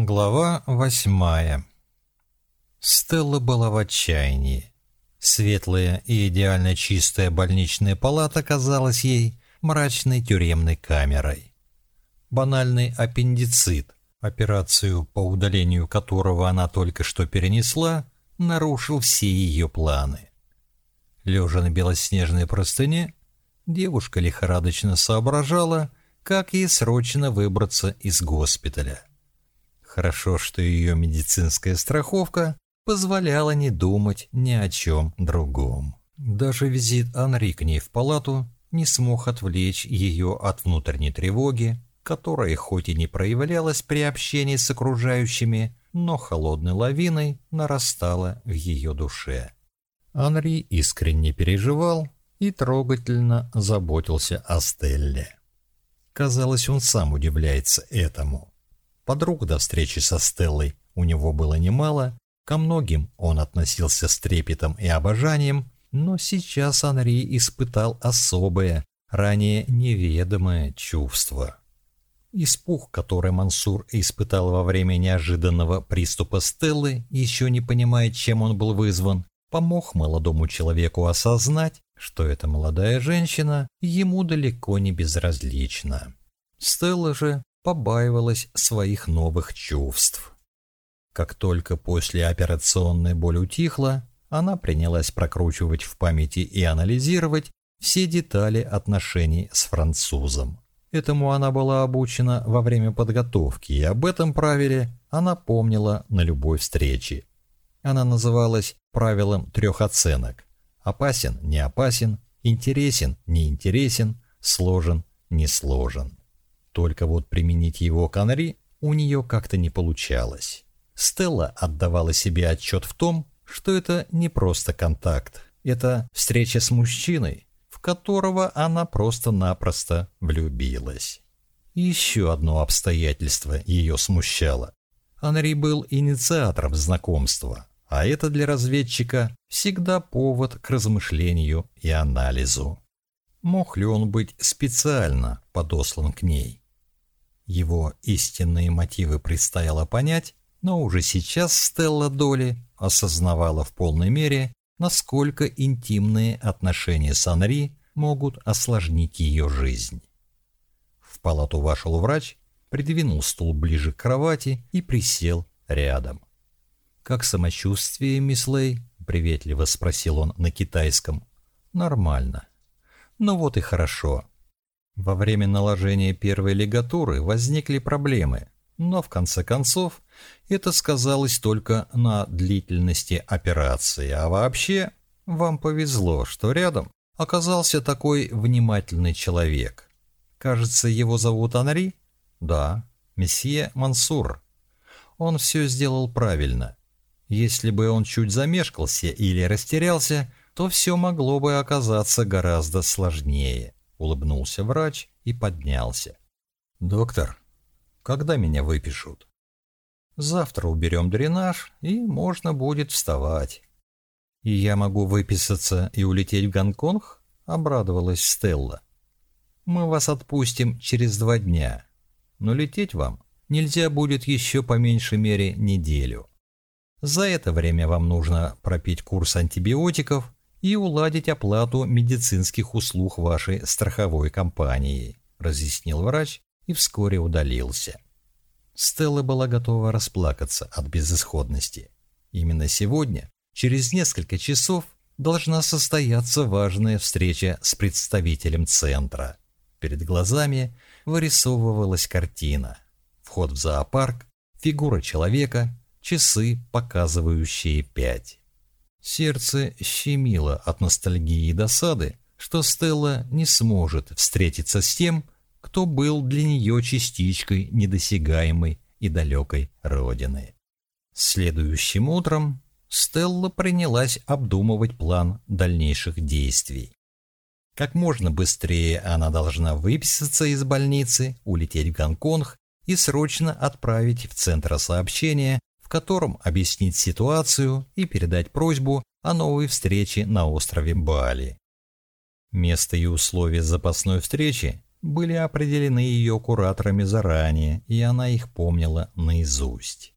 Глава восьмая Стелла была в отчаянии. Светлая и идеально чистая больничная палата казалась ей мрачной тюремной камерой. Банальный аппендицит, операцию по удалению которого она только что перенесла, нарушил все ее планы. Лежа на белоснежной простыне, девушка лихорадочно соображала, как ей срочно выбраться из госпиталя. Хорошо, что ее медицинская страховка позволяла не думать ни о чем другом. Даже визит Анри к ней в палату не смог отвлечь ее от внутренней тревоги, которая хоть и не проявлялась при общении с окружающими, но холодной лавиной нарастала в ее душе. Анри искренне переживал и трогательно заботился о Стелле. Казалось, он сам удивляется этому. Подруг до встречи со Стеллой у него было немало, ко многим он относился с трепетом и обожанием, но сейчас Анри испытал особое, ранее неведомое чувство. Испуг, который Мансур испытал во время неожиданного приступа Стеллы, еще не понимая, чем он был вызван, помог молодому человеку осознать, что эта молодая женщина ему далеко не безразлична. Стелла же побаивалась своих новых чувств. Как только после операционной боль утихла, она принялась прокручивать в памяти и анализировать все детали отношений с французом. Этому она была обучена во время подготовки, и об этом правиле она помнила на любой встрече. Она называлась правилом трех оценок. Опасен, не опасен, интересен, не интересен, сложен, не сложен. Только вот применить его к Анри у нее как-то не получалось. Стелла отдавала себе отчет в том, что это не просто контакт, это встреча с мужчиной, в которого она просто-напросто влюбилась. еще одно обстоятельство ее смущало. Анри был инициатором знакомства, а это для разведчика всегда повод к размышлению и анализу. Мог ли он быть специально подослан к ней? Его истинные мотивы предстояло понять, но уже сейчас Стелла Доли осознавала в полной мере, насколько интимные отношения с Анри могут осложнить ее жизнь. В палату вошел врач, придвинул стул ближе к кровати и присел рядом. «Как самочувствие, мисс Лей?» — приветливо спросил он на китайском. «Нормально». «Ну вот и хорошо. Во время наложения первой лигатуры возникли проблемы, но в конце концов это сказалось только на длительности операции, а вообще вам повезло, что рядом оказался такой внимательный человек. Кажется, его зовут Анри? Да, месье Мансур. Он все сделал правильно. Если бы он чуть замешкался или растерялся, то все могло бы оказаться гораздо сложнее. Улыбнулся врач и поднялся. «Доктор, когда меня выпишут?» «Завтра уберем дренаж, и можно будет вставать». «И я могу выписаться и улететь в Гонконг?» — обрадовалась Стелла. «Мы вас отпустим через два дня, но лететь вам нельзя будет еще по меньшей мере неделю. За это время вам нужно пропить курс антибиотиков и уладить оплату медицинских услуг вашей страховой компании», разъяснил врач и вскоре удалился. Стелла была готова расплакаться от безысходности. Именно сегодня, через несколько часов, должна состояться важная встреча с представителем центра. Перед глазами вырисовывалась картина. Вход в зоопарк, фигура человека, часы, показывающие пять. Сердце щемило от ностальгии и досады, что Стелла не сможет встретиться с тем, кто был для нее частичкой недосягаемой и далекой родины. Следующим утром Стелла принялась обдумывать план дальнейших действий. Как можно быстрее она должна выписаться из больницы, улететь в Гонконг и срочно отправить в центр сообщения в котором объяснить ситуацию и передать просьбу о новой встрече на острове Бали. Место и условия запасной встречи были определены ее кураторами заранее, и она их помнила наизусть.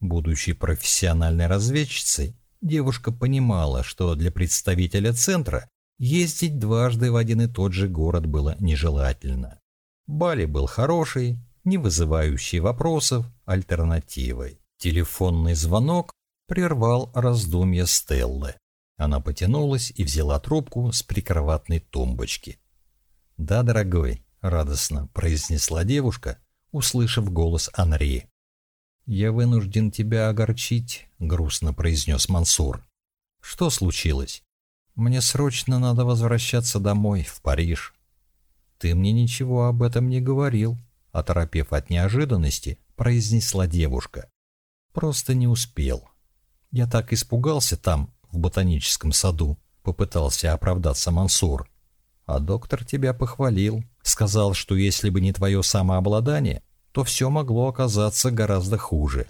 Будучи профессиональной разведчицей, девушка понимала, что для представителя центра ездить дважды в один и тот же город было нежелательно. Бали был хороший, не вызывающий вопросов, альтернативой. Телефонный звонок прервал раздумья Стеллы. Она потянулась и взяла трубку с прикроватной тумбочки. «Да, дорогой», — радостно произнесла девушка, услышав голос Анри. «Я вынужден тебя огорчить», — грустно произнес Мансур. «Что случилось?» «Мне срочно надо возвращаться домой, в Париж». «Ты мне ничего об этом не говорил», — оторопев от неожиданности, произнесла девушка. «Просто не успел. Я так испугался там, в ботаническом саду», — попытался оправдаться Мансур. А доктор тебя похвалил, сказал, что если бы не твое самообладание, то все могло оказаться гораздо хуже.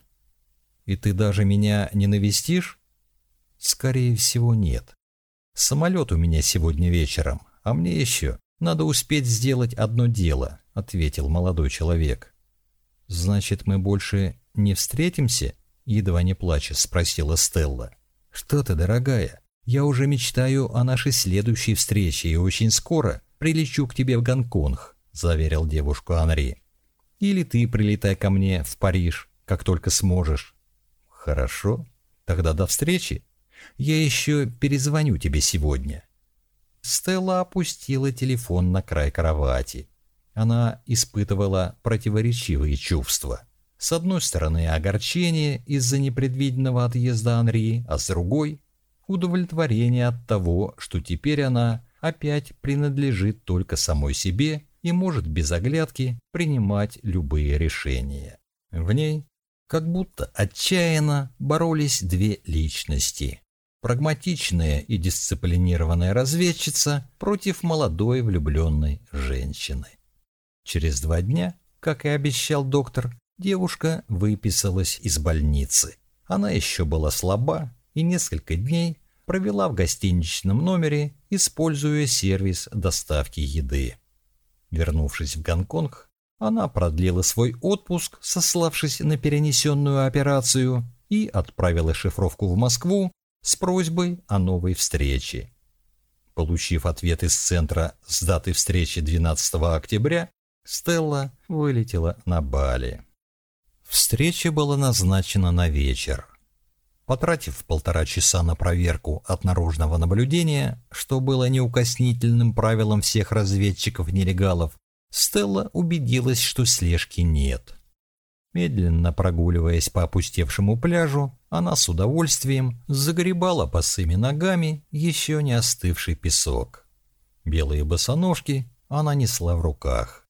И ты даже меня не навестишь? Скорее всего, нет. Самолет у меня сегодня вечером, а мне еще надо успеть сделать одно дело, ответил молодой человек. Значит, мы больше не встретимся? Едва не плача, спросила Стелла. Что ты, дорогая? Я уже мечтаю о нашей следующей встрече и очень скоро прилечу к тебе в Гонконг», — заверил девушку Анри. «Или ты прилетай ко мне в Париж, как только сможешь». «Хорошо. Тогда до встречи. Я еще перезвоню тебе сегодня». Стелла опустила телефон на край кровати. Она испытывала противоречивые чувства. С одной стороны, огорчение из-за непредвиденного отъезда Анри, а с другой удовлетворение от того, что теперь она опять принадлежит только самой себе и может без оглядки принимать любые решения. В ней как будто отчаянно боролись две личности. Прагматичная и дисциплинированная разведчица против молодой влюбленной женщины. Через два дня, как и обещал доктор, девушка выписалась из больницы. Она еще была слаба и несколько дней провела в гостиничном номере, используя сервис доставки еды. Вернувшись в Гонконг, она продлила свой отпуск, сославшись на перенесенную операцию, и отправила шифровку в Москву с просьбой о новой встрече. Получив ответ из центра с датой встречи 12 октября, Стелла вылетела на Бали. Встреча была назначена на вечер. Потратив полтора часа на проверку от наружного наблюдения, что было неукоснительным правилом всех разведчиков-нелегалов, Стелла убедилась, что слежки нет. Медленно прогуливаясь по опустевшему пляжу, она с удовольствием загребала босыми ногами еще не остывший песок. Белые босоножки она несла в руках.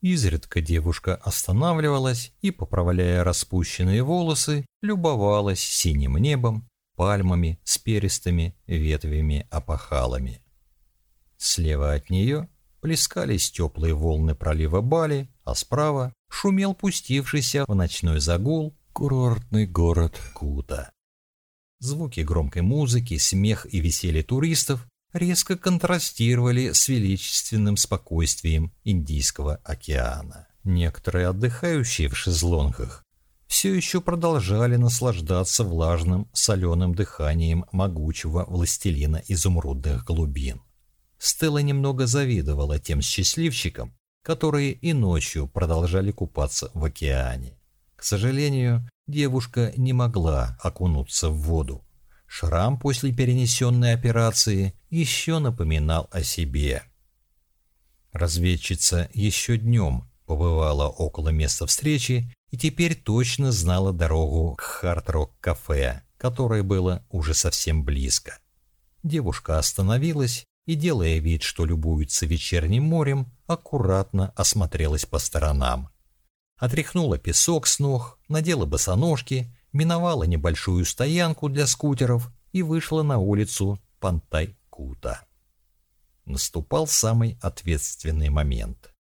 Изредка девушка останавливалась и, поправляя распущенные волосы, любовалась синим небом, пальмами с перистыми ветвями-опахалами. Слева от нее плескались теплые волны пролива Бали, а справа шумел пустившийся в ночной загул курортный город Кута. Звуки громкой музыки, смех и веселье туристов резко контрастировали с величественным спокойствием Индийского океана. Некоторые отдыхающие в шезлонгах все еще продолжали наслаждаться влажным соленым дыханием могучего властелина изумрудных глубин. Стелла немного завидовала тем счастливчикам, которые и ночью продолжали купаться в океане. К сожалению, девушка не могла окунуться в воду. Шрам после перенесенной операции еще напоминал о себе. Разведчица еще днем побывала около места встречи и теперь точно знала дорогу к Хард-Рок-кафе, которое было уже совсем близко. Девушка остановилась и, делая вид, что любуется вечерним морем, аккуратно осмотрелась по сторонам. Отряхнула песок с ног, надела босоножки миновала небольшую стоянку для скутеров и вышла на улицу Пантай-Кута. Наступал самый ответственный момент.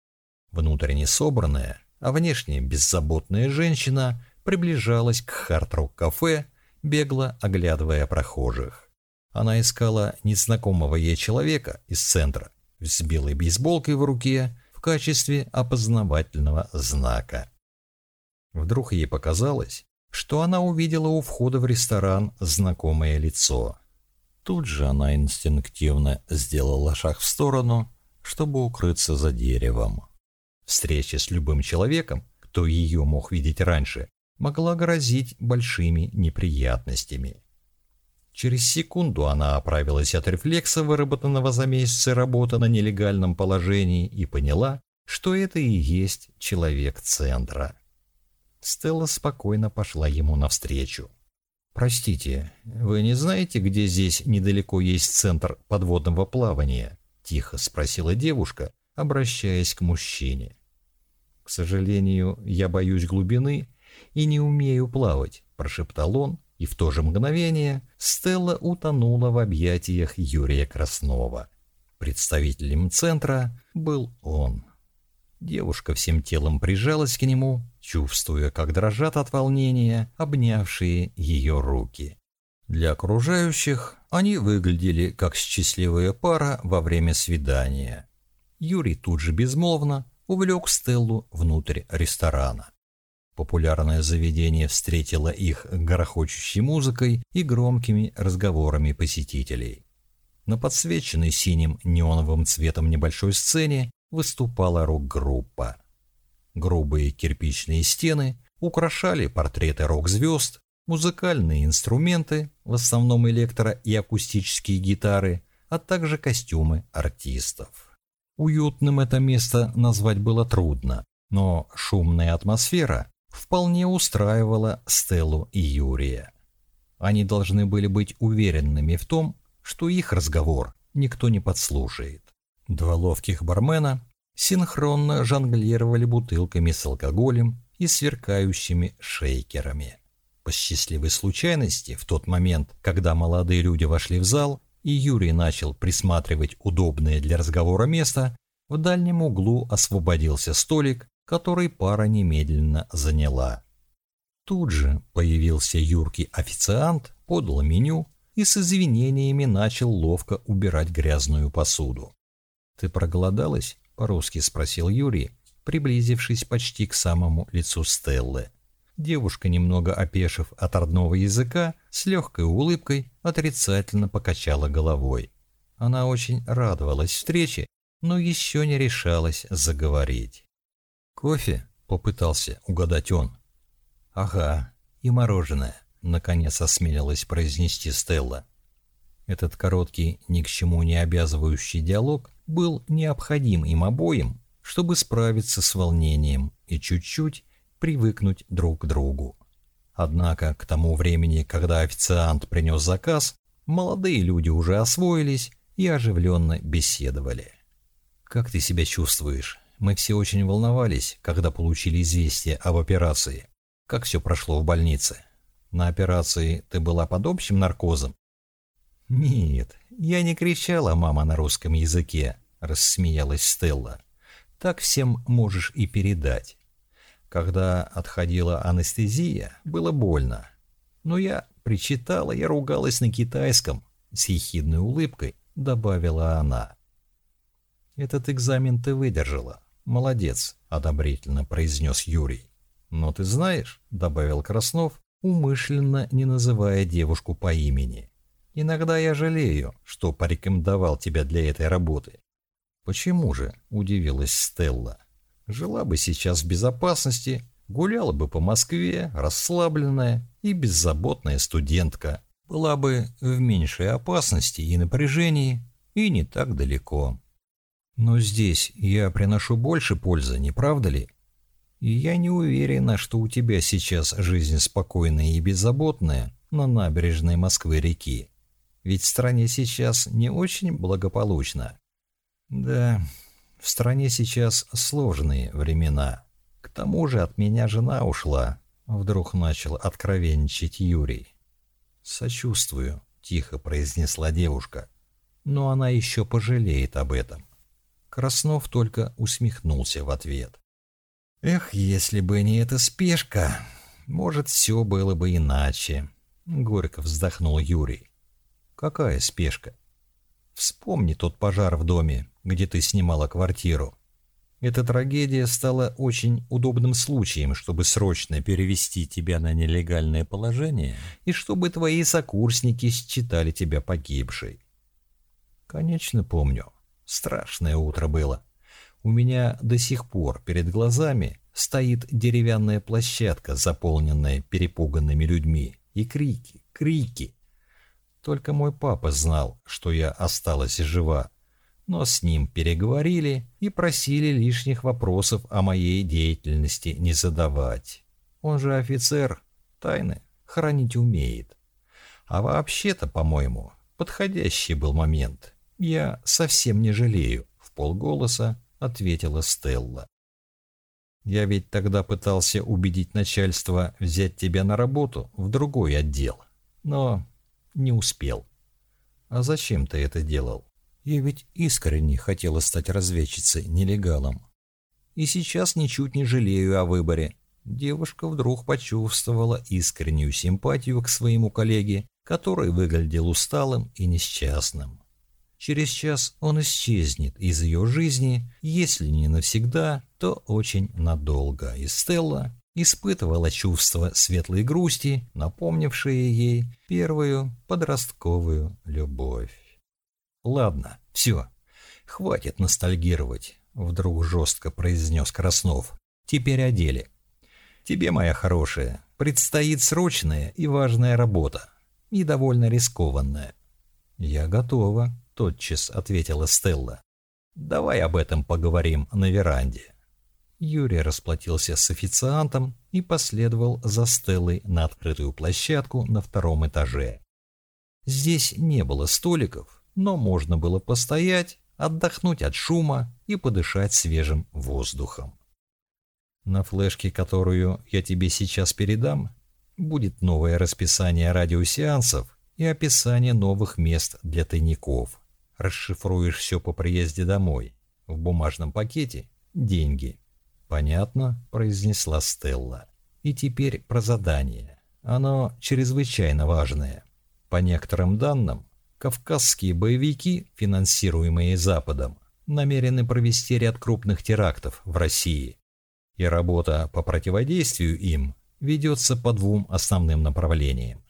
Внутренне собранная, а внешне беззаботная женщина приближалась к хард-рок-кафе, бегло оглядывая прохожих. Она искала незнакомого ей человека из центра с белой бейсболкой в руке в качестве опознавательного знака. Вдруг ей показалось, что она увидела у входа в ресторан знакомое лицо. Тут же она инстинктивно сделала шаг в сторону, чтобы укрыться за деревом. Встреча с любым человеком, кто ее мог видеть раньше, могла грозить большими неприятностями. Через секунду она оправилась от рефлекса, выработанного за месяцы работы на нелегальном положении, и поняла, что это и есть человек центра. Стелла спокойно пошла ему навстречу. «Простите, вы не знаете, где здесь недалеко есть центр подводного плавания?» – тихо спросила девушка, обращаясь к мужчине. «К сожалению, я боюсь глубины и не умею плавать», – прошептал он, и в то же мгновение Стелла утонула в объятиях Юрия Краснова. Представителем центра был он. Девушка всем телом прижалась к нему, чувствуя, как дрожат от волнения обнявшие ее руки. Для окружающих они выглядели как счастливая пара во время свидания. Юрий тут же безмолвно увлек Стеллу внутрь ресторана. Популярное заведение встретило их грохочущей музыкой и громкими разговорами посетителей. На подсвеченной синим неоновым цветом небольшой сцене выступала рок-группа. Грубые кирпичные стены украшали портреты рок-звезд, музыкальные инструменты, в основном электро- и акустические гитары, а также костюмы артистов. Уютным это место назвать было трудно, но шумная атмосфера вполне устраивала Стеллу и Юрия. Они должны были быть уверенными в том, что их разговор никто не подслушает. Два ловких бармена синхронно жонглировали бутылками с алкоголем и сверкающими шейкерами. По счастливой случайности, в тот момент, когда молодые люди вошли в зал, и Юрий начал присматривать удобное для разговора место, в дальнем углу освободился столик, который пара немедленно заняла. Тут же появился юркий официант, подал меню и с извинениями начал ловко убирать грязную посуду. «Ты проголодалась?» — по-русски спросил Юрий, приблизившись почти к самому лицу Стеллы. Девушка, немного опешив от родного языка, с легкой улыбкой отрицательно покачала головой. Она очень радовалась встрече, но еще не решалась заговорить. «Кофе?» — попытался угадать он. «Ага, и мороженое», — наконец осмелилась произнести Стелла. Этот короткий, ни к чему не обязывающий диалог был необходим им обоим, чтобы справиться с волнением и чуть-чуть привыкнуть друг к другу. Однако к тому времени, когда официант принес заказ, молодые люди уже освоились и оживленно беседовали. «Как ты себя чувствуешь?» Мы все очень волновались, когда получили известие об операции. Как все прошло в больнице? На операции ты была под общим наркозом? Нет, я не кричала «мама» на русском языке, рассмеялась Стелла. Так всем можешь и передать. Когда отходила анестезия, было больно. Но я причитала и ругалась на китайском, с ехидной улыбкой добавила она. Этот экзамен ты выдержала. «Молодец», — одобрительно произнес Юрий. «Но ты знаешь», — добавил Краснов, умышленно не называя девушку по имени. «Иногда я жалею, что порекомендовал тебя для этой работы». «Почему же?» — удивилась Стелла. «Жила бы сейчас в безопасности, гуляла бы по Москве, расслабленная и беззаботная студентка. Была бы в меньшей опасности и напряжении, и не так далеко». Но здесь я приношу больше пользы, не правда ли? Я не уверена, что у тебя сейчас жизнь спокойная и беззаботная на набережной Москвы-реки. Ведь в стране сейчас не очень благополучно. Да, в стране сейчас сложные времена. К тому же от меня жена ушла. Вдруг начал откровенничать Юрий. «Сочувствую», — тихо произнесла девушка. «Но она еще пожалеет об этом». Краснов только усмехнулся в ответ. «Эх, если бы не эта спешка, может, все было бы иначе», — горько вздохнул Юрий. «Какая спешка?» Вспомни тот пожар в доме, где ты снимала квартиру. Эта трагедия стала очень удобным случаем, чтобы срочно перевести тебя на нелегальное положение и чтобы твои сокурсники считали тебя погибшей. Конечно, помню. Страшное утро было. У меня до сих пор перед глазами стоит деревянная площадка, заполненная перепуганными людьми, и крики, крики. Только мой папа знал, что я осталась жива, но с ним переговорили и просили лишних вопросов о моей деятельности не задавать. Он же офицер, тайны хранить умеет. А вообще-то, по-моему, подходящий был момент. Я совсем не жалею, в полголоса ответила Стелла. Я ведь тогда пытался убедить начальство взять тебя на работу в другой отдел, но не успел. А зачем ты это делал? Я ведь искренне хотела стать разведчицей, нелегалом. И сейчас ничуть не жалею о выборе. Девушка вдруг почувствовала искреннюю симпатию к своему коллеге, который выглядел усталым и несчастным. Через час он исчезнет из ее жизни, если не навсегда, то очень надолго, и Стелла испытывала чувство светлой грусти, напомнившее ей первую подростковую любовь. «Ладно, все, хватит ностальгировать», — вдруг жестко произнес Краснов. «Теперь о деле. Тебе, моя хорошая, предстоит срочная и важная работа, и довольно рискованная». «Я готова», — тотчас ответила Стелла. «Давай об этом поговорим на веранде». Юрий расплатился с официантом и последовал за Стеллой на открытую площадку на втором этаже. Здесь не было столиков, но можно было постоять, отдохнуть от шума и подышать свежим воздухом. На флешке, которую я тебе сейчас передам, будет новое расписание радиосеансов и описание новых мест для тайников. Расшифруешь все по приезде домой. В бумажном пакете – деньги. «Понятно», – произнесла Стелла. «И теперь про задание. Оно чрезвычайно важное. По некоторым данным, Кавказские боевики, финансируемые Западом, намерены провести ряд крупных терактов в России, и работа по противодействию им ведется по двум основным направлениям.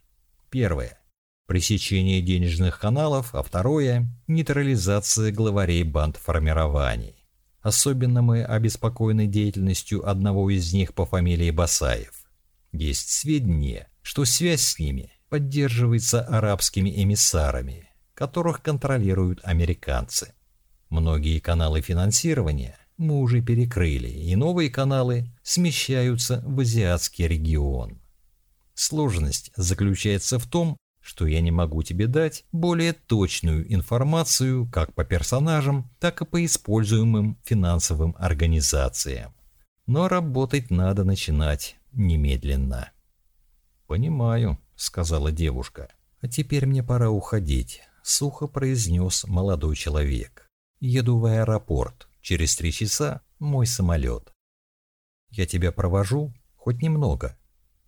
Первое – пресечение денежных каналов, а второе – нейтрализация главарей банд формирований. Особенно мы обеспокоены деятельностью одного из них по фамилии Басаев. Есть сведения, что связь с ними поддерживается арабскими эмиссарами, которых контролируют американцы. Многие каналы финансирования мы уже перекрыли, и новые каналы смещаются в азиатский регион. Сложность заключается в том, что я не могу тебе дать более точную информацию как по персонажам, так и по используемым финансовым организациям. Но работать надо начинать немедленно. Понимаю, — сказала девушка. «А теперь мне пора уходить», — сухо произнес молодой человек. «Еду в аэропорт. Через три часа мой самолет». «Я тебя провожу? Хоть немного?»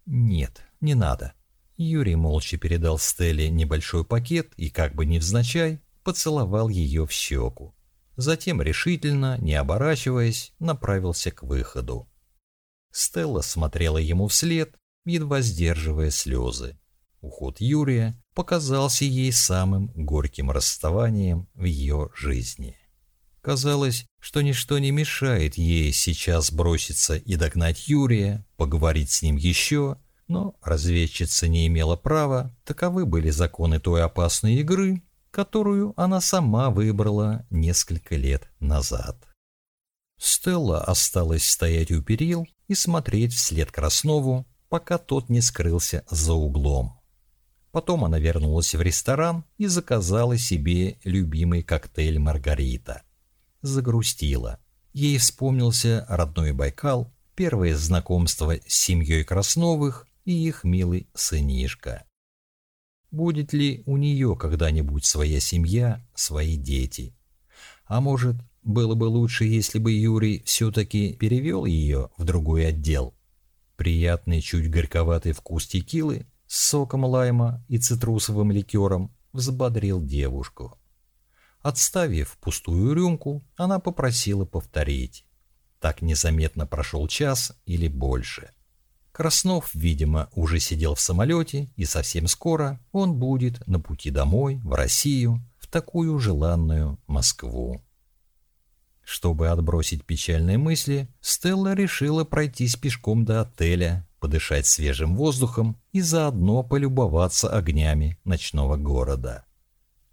«Нет, не надо». Юрий молча передал Стелле небольшой пакет и, как бы невзначай, поцеловал ее в щеку. Затем решительно, не оборачиваясь, направился к выходу. Стелла смотрела ему вслед, едва сдерживая слезы. Уход Юрия показался ей самым горьким расставанием в ее жизни. Казалось, что ничто не мешает ей сейчас броситься и догнать Юрия, поговорить с ним еще, но разведчица не имела права, таковы были законы той опасной игры, которую она сама выбрала несколько лет назад. Стелла осталась стоять у перил и смотреть вслед Краснову, пока тот не скрылся за углом. Потом она вернулась в ресторан и заказала себе любимый коктейль «Маргарита». Загрустила. Ей вспомнился родной Байкал, первое знакомство с семьей Красновых и их милый сынишка. Будет ли у нее когда-нибудь своя семья, свои дети? А может, было бы лучше, если бы Юрий все-таки перевел ее в другой отдел? Приятный, чуть горьковатый вкус текилы с соком лайма и цитрусовым ликером взбодрил девушку. Отставив пустую рюмку, она попросила повторить. Так незаметно прошел час или больше. Краснов, видимо, уже сидел в самолете, и совсем скоро он будет на пути домой, в Россию, в такую желанную Москву. Чтобы отбросить печальные мысли, Стелла решила пройтись пешком до отеля, подышать свежим воздухом и заодно полюбоваться огнями ночного города.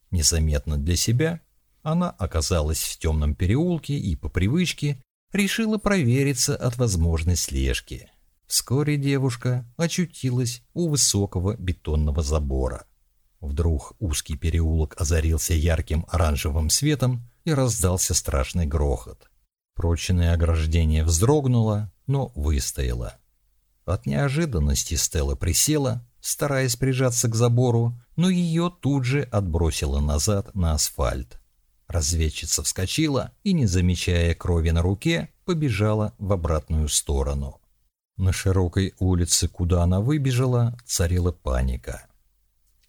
Незаметно для себя она оказалась в темном переулке и по привычке решила провериться от возможной слежки. Вскоре девушка очутилась у высокого бетонного забора. Вдруг узкий переулок озарился ярким оранжевым светом и раздался страшный грохот. Прочное ограждение вздрогнуло, но выстояло. От неожиданности Стелла присела, стараясь прижаться к забору, но ее тут же отбросило назад на асфальт. Разведчица вскочила и, не замечая крови на руке, побежала в обратную сторону. На широкой улице, куда она выбежала, царила паника.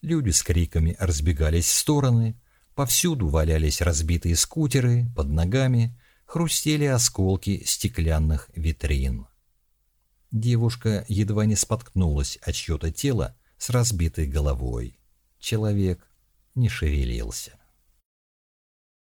Люди с криками разбегались в стороны, повсюду валялись разбитые скутеры, под ногами хрустели осколки стеклянных витрин. Девушка едва не споткнулась от чье-то тело с разбитой головой. Человек не шевелился.